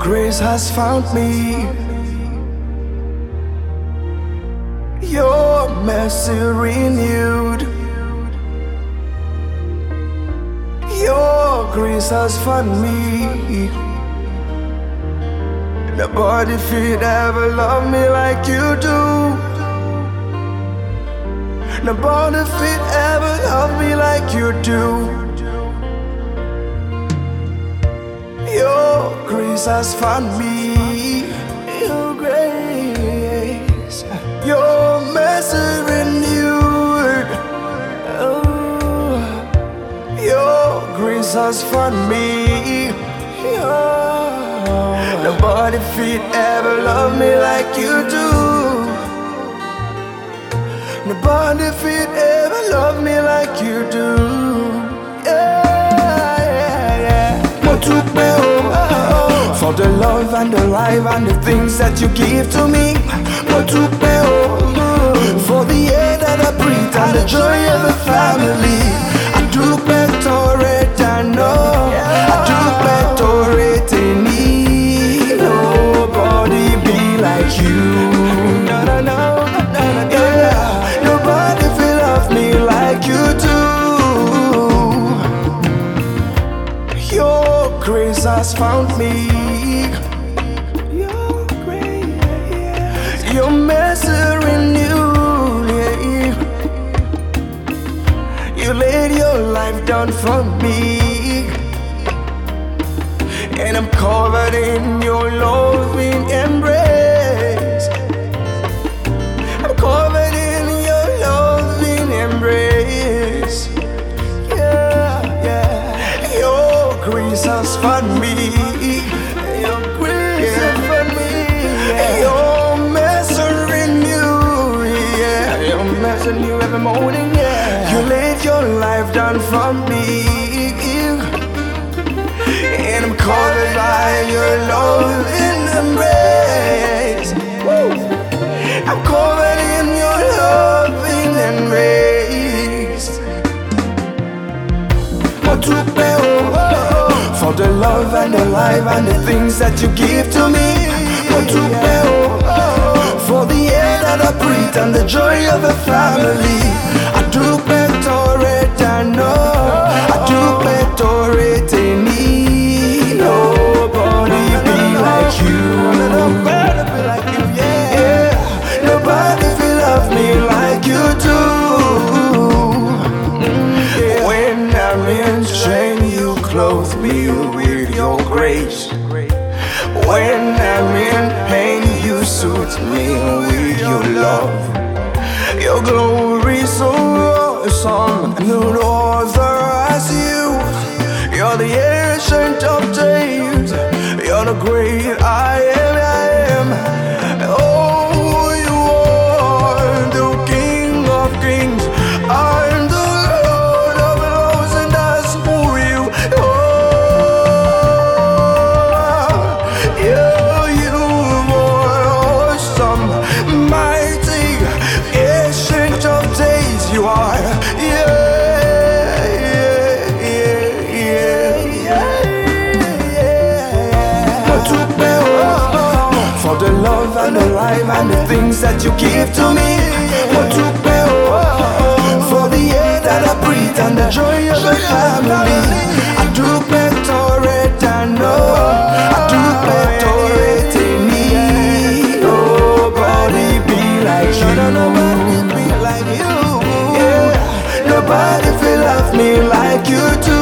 grace has found me. Your mercy renewed. Your grace has found me. Nobody could ever love me like you do. Nobody could ever love me like you do. Grace has found me. Your grace, your mercy renewed. Oh, your grace has found me. Oh, nobody fit ever love me like you do. Nobody fit ever love me like you do. Yeah, and the life and the things that you give to me. Mo dúpẹ́ o. For the air that I breathe and the joy of the family. I dúpẹ́ tọrẹ dáná. I tọrẹ tèmi. Nobody be like you. Do. Grace has found me. Down for me, and I'm covered in your loving embrace. Life down for me. And I'm covered by your loving embrace. Woo. I'm covered in your loving embrace. Mo dúpẹ́ o. For the love and the life and the things that you give to me. Mo dúpẹ́ o. For the air that I breathe and the joy of a family. I tọrẹ with your grace. When I'm in pain, you soothe me with your love. Your glory so awesome, no other as you. You're the ancient of days. You're the great to pay oh, oh, oh. for the love and the life and the things that you give to me. What to pay oh, oh, for the air that I breathe and the joy of the family. I do pay Toretano. I do pay Toretini. Nobody be like you. Nobody be like you. Yeah. Nobody feel love me like you do.